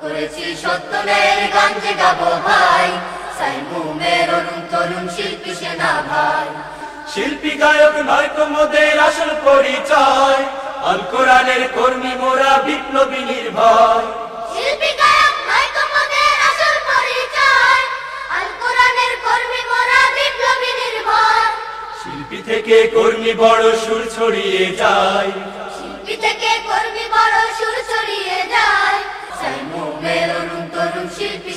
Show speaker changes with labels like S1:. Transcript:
S1: করেছি সত্যনের যে গাবো ভাই। সাইমুমের অরুণ তরুণ শিল্পী সেনা ভাই।
S2: শিল্পী গায়ক নয় মোদের আসল পরিচয়। আল কোরআনের কর্মী মোরা বিপ্লবী নির্ভয়।
S1: শিল্পী গায়ক নয় তোমাদের আসল পরিচয়। আল কোরআনের কর্মী মোরা বিপ্লবী নির্ভয়।
S2: শিল্পী থেকে কর্মী বড় সুর ছড়িয়ে যায়।
S1: শিল্পী থেকে সুর ছড়িয়ে